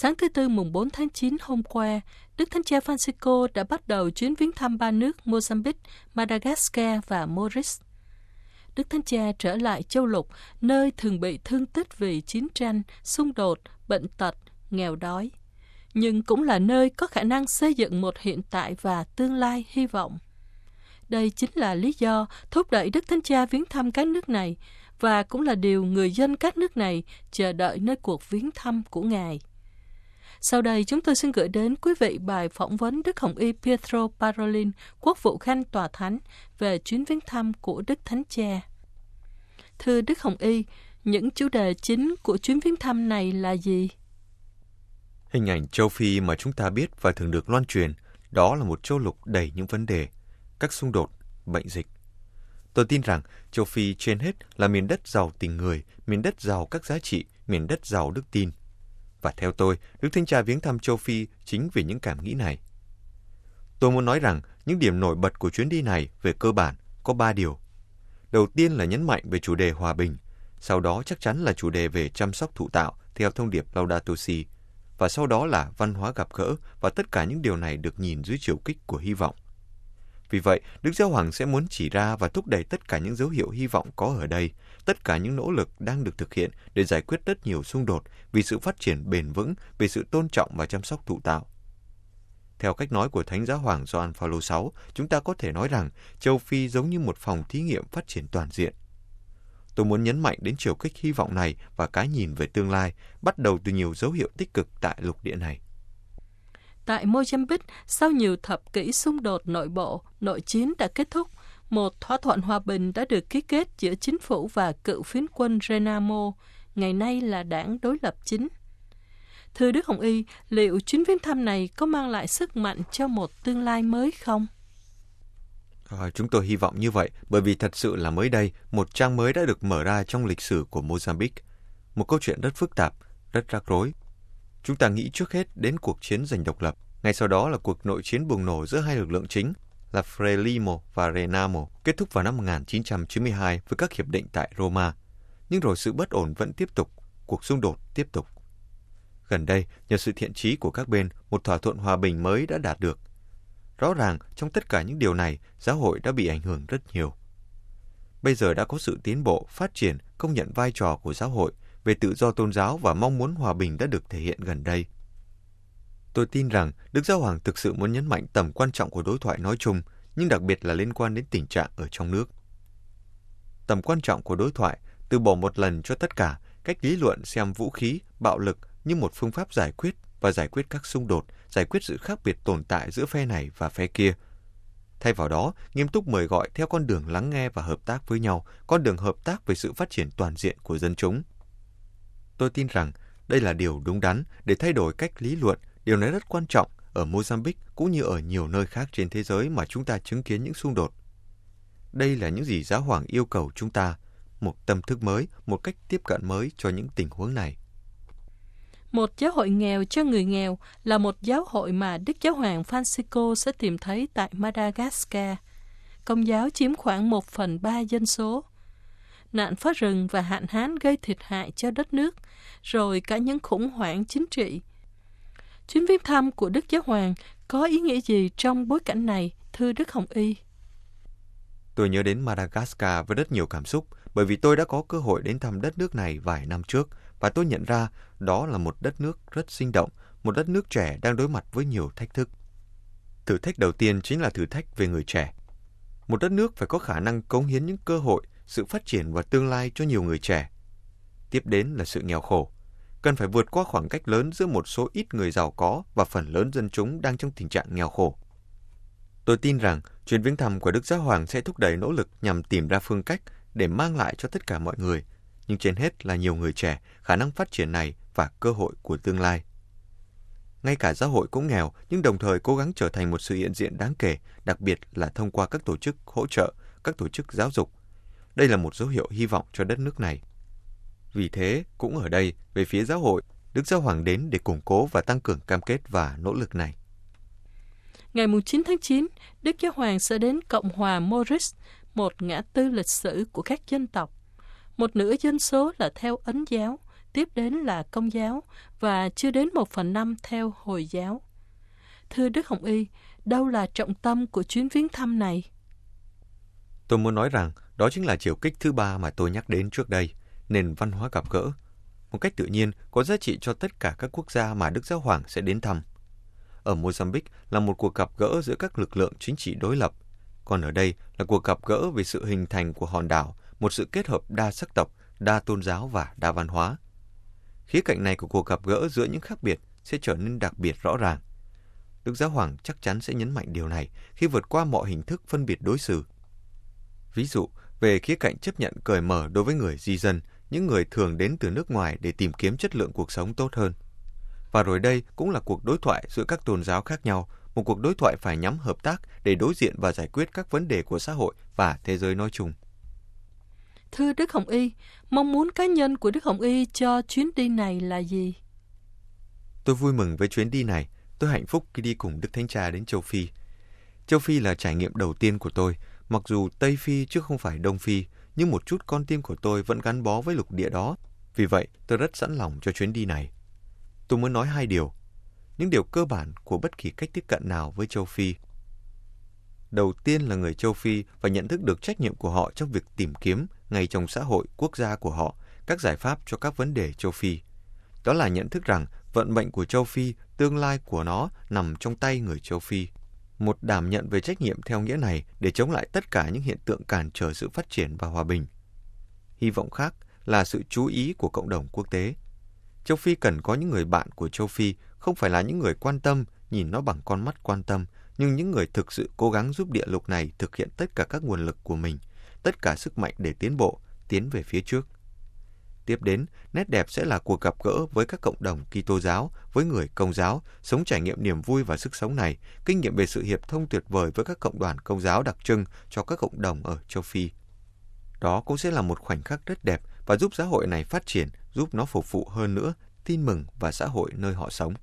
Sáng thứ Tư mùng 4 tháng 9 hôm qua, Đức Thánh Cha Francisco đã bắt đầu chuyến viếng thăm ba nước Mozambique, Madagascar và Maurice. Đức Thánh Cha trở lại châu lục, nơi thường bị thương tích vì chiến tranh, xung đột, bệnh tật, nghèo đói. Nhưng cũng là nơi có khả năng xây dựng một hiện tại và tương lai hy vọng. Đây chính là lý do thúc đẩy Đức Thánh Cha viếng thăm các nước này và cũng là điều người dân các nước này chờ đợi nơi cuộc viếng thăm của Ngài. Sau đây, chúng tôi xin gửi đến quý vị bài phỏng vấn Đức Hồng Y Pietro Parolin, quốc vụ khanh tòa thánh, về chuyến viếng thăm của Đức Thánh Cha. Thưa Đức Hồng Y, những chủ đề chính của chuyến viếng thăm này là gì? Hình ảnh châu Phi mà chúng ta biết và thường được loan truyền, đó là một châu lục đầy những vấn đề, các xung đột, bệnh dịch. Tôi tin rằng châu Phi trên hết là miền đất giàu tình người, miền đất giàu các giá trị, miền đất giàu đức tin. Và theo tôi, Đức Thánh Cha viếng thăm châu Phi chính vì những cảm nghĩ này. Tôi muốn nói rằng những điểm nổi bật của chuyến đi này về cơ bản có ba điều. Đầu tiên là nhấn mạnh về chủ đề hòa bình, sau đó chắc chắn là chủ đề về chăm sóc thụ tạo theo thông điệp Laudato Si, và sau đó là văn hóa gặp gỡ và tất cả những điều này được nhìn dưới chiều kích của hy vọng. Vì vậy, Đức Giáo Hoàng sẽ muốn chỉ ra và thúc đẩy tất cả những dấu hiệu hy vọng có ở đây, tất cả những nỗ lực đang được thực hiện để giải quyết rất nhiều xung đột vì sự phát triển bền vững, vì sự tôn trọng và chăm sóc thụ tạo. Theo cách nói của Thánh Giáo Hoàng Gioan Phaolô VI, chúng ta có thể nói rằng châu Phi giống như một phòng thí nghiệm phát triển toàn diện. Tôi muốn nhấn mạnh đến chiều kích hy vọng này và cái nhìn về tương lai, bắt đầu từ nhiều dấu hiệu tích cực tại lục địa này. Tại Mozambique, sau nhiều thập kỷ xung đột nội bộ, nội chiến đã kết thúc, một thỏa thuận hòa bình đã được ký kết giữa chính phủ và cựu phiến quân Renamo, ngày nay là đảng đối lập chính. Thưa Đức Hồng Y, liệu chuyến viếng thăm này có mang lại sức mạnh cho một tương lai mới không? À, chúng tôi hy vọng như vậy, bởi vì thật sự là mới đây, một trang mới đã được mở ra trong lịch sử của Mozambique. Một câu chuyện rất phức tạp, rất rắc rối. Chúng ta nghĩ trước hết đến cuộc chiến giành độc lập. Ngay sau đó là cuộc nội chiến bùng nổ giữa hai lực lượng chính là Frelimo và Renamo, kết thúc vào năm 1992 với các hiệp định tại Roma. Nhưng rồi sự bất ổn vẫn tiếp tục, cuộc xung đột tiếp tục. Gần đây, nhờ sự thiện trí của các bên, một thỏa thuận hòa bình mới đã đạt được. Rõ ràng, trong tất cả những điều này, giáo hội đã bị ảnh hưởng rất nhiều. Bây giờ đã có sự tiến bộ, phát triển, công nhận vai trò của giáo hội về tự do tôn giáo và mong muốn hòa bình đã được thể hiện gần đây. Tôi tin rằng Đức Giáo Hoàng thực sự muốn nhấn mạnh tầm quan trọng của đối thoại nói chung, nhưng đặc biệt là liên quan đến tình trạng ở trong nước. Tầm quan trọng của đối thoại, từ bỏ một lần cho tất cả, cách lý luận xem vũ khí, bạo lực như một phương pháp giải quyết và giải quyết các xung đột, giải quyết sự khác biệt tồn tại giữa phe này và phe kia. Thay vào đó, nghiêm túc mời gọi theo con đường lắng nghe và hợp tác với nhau, con đường hợp tác về sự phát triển toàn diện của dân chúng. Tôi tin rằng đây là điều đúng đắn để thay đổi cách lý luận, điều này rất quan trọng ở Mozambique cũng như ở nhiều nơi khác trên thế giới mà chúng ta chứng kiến những xung đột. Đây là những gì giáo hoàng yêu cầu chúng ta, một tâm thức mới, một cách tiếp cận mới cho những tình huống này. Một giáo hội nghèo cho người nghèo là một giáo hội mà Đức Giáo hoàng Francisco sẽ tìm thấy tại Madagascar. Công giáo chiếm khoảng một phần ba dân số. Nạn phá rừng và hạn hán gây thiệt hại cho đất nước, rồi cả những khủng hoảng chính trị. Chuyến viếng thăm của Đức Giáo Hoàng có ý nghĩa gì trong bối cảnh này, thưa Đức Hồng Y? Tôi nhớ đến Madagascar với rất nhiều cảm xúc bởi vì tôi đã có cơ hội đến thăm đất nước này vài năm trước và tôi nhận ra đó là một đất nước rất sinh động, một đất nước trẻ đang đối mặt với nhiều thách thức. Thử thách đầu tiên chính là thử thách về người trẻ. Một đất nước phải có khả năng cống hiến những cơ hội, sự phát triển và tương lai cho nhiều người trẻ. Tiếp đến là sự nghèo khổ. Cần phải vượt qua khoảng cách lớn giữa một số ít người giàu có và phần lớn dân chúng đang trong tình trạng nghèo khổ. Tôi tin rằng chuyến viếng thăm của Đức Giáo Hoàng sẽ thúc đẩy nỗ lực nhằm tìm ra phương cách để mang lại cho tất cả mọi người nhưng trên hết là nhiều người trẻ, khả năng phát triển này và cơ hội của tương lai. Ngay cả giáo hội cũng nghèo, nhưng đồng thời cố gắng trở thành một sự hiện diện đáng kể, đặc biệt là thông qua các tổ chức hỗ trợ, các tổ chức giáo dục. Đây là một dấu hiệu hy vọng cho đất nước này. Vì thế, cũng ở đây, về phía giáo hội, Đức Giáo Hoàng đến để củng cố và tăng cường cam kết và nỗ lực này. Ngày 9 tháng 9, Đức Giáo Hoàng sẽ đến Cộng hòa Maurice, một ngã tư lịch sử của các dân tộc một nửa dân số là theo ấn giáo, tiếp đến là Công giáo và chưa đến một phần năm theo Hồi giáo. Thưa Đức Hồng Y, đâu là trọng tâm của chuyến viếng thăm này? Tôi muốn nói rằng đó chính là chiều kích thứ ba mà tôi nhắc đến trước đây, nền văn hóa gặp gỡ. Một cách tự nhiên có giá trị cho tất cả các quốc gia mà Đức Giáo Hoàng sẽ đến thăm. Ở Mozambique là một cuộc gặp gỡ giữa các lực lượng chính trị đối lập, còn ở đây là cuộc gặp gỡ về sự hình thành của hòn đảo, một sự kết hợp đa sắc tộc, đa tôn giáo và đa văn hóa. Khía cạnh này của cuộc gặp gỡ giữa những khác biệt sẽ trở nên đặc biệt rõ ràng. Đức Giáo Hoàng chắc chắn sẽ nhấn mạnh điều này khi vượt qua mọi hình thức phân biệt đối xử. Ví dụ, về khía cạnh chấp nhận cởi mở đối với người di dân, những người thường đến từ nước ngoài để tìm kiếm chất lượng cuộc sống tốt hơn. Và rồi đây cũng là cuộc đối thoại giữa các tôn giáo khác nhau, một cuộc đối thoại phải nhắm hợp tác để đối diện và giải quyết các vấn đề của xã hội và thế giới nói chung. Thưa Đức Hồng Y, mong muốn cá nhân của Đức Hồng Y cho chuyến đi này là gì? Tôi vui mừng với chuyến đi này. Tôi hạnh phúc khi đi cùng Đức Thánh Cha đến châu Phi. Châu Phi là trải nghiệm đầu tiên của tôi, mặc dù Tây Phi chứ không phải Đông Phi, nhưng một chút con tim của tôi vẫn gắn bó với lục địa đó. Vì vậy, tôi rất sẵn lòng cho chuyến đi này. Tôi muốn nói hai điều. Những điều cơ bản của bất kỳ cách tiếp cận nào với châu Phi. Đầu tiên là người châu Phi phải nhận thức được trách nhiệm của họ trong việc tìm kiếm ngay trong xã hội quốc gia của họ các giải pháp cho các vấn đề châu Phi. Đó là nhận thức rằng vận mệnh của châu Phi, tương lai của nó nằm trong tay người châu Phi. Một đảm nhận về trách nhiệm theo nghĩa này để chống lại tất cả những hiện tượng cản trở sự phát triển và hòa bình. Hy vọng khác là sự chú ý của cộng đồng quốc tế. Châu Phi cần có những người bạn của châu Phi, không phải là những người quan tâm, nhìn nó bằng con mắt quan tâm, nhưng những người thực sự cố gắng giúp địa lục này thực hiện tất cả các nguồn lực của mình, tất cả sức mạnh để tiến bộ, tiến về phía trước. Tiếp đến, nét đẹp sẽ là cuộc gặp gỡ với các cộng đồng Kitô giáo, với người công giáo, sống trải nghiệm niềm vui và sức sống này, kinh nghiệm về sự hiệp thông tuyệt vời với các cộng đoàn công giáo đặc trưng cho các cộng đồng ở châu Phi. Đó cũng sẽ là một khoảnh khắc rất đẹp và giúp xã hội này phát triển, giúp nó phục vụ hơn nữa tin mừng và xã hội nơi họ sống.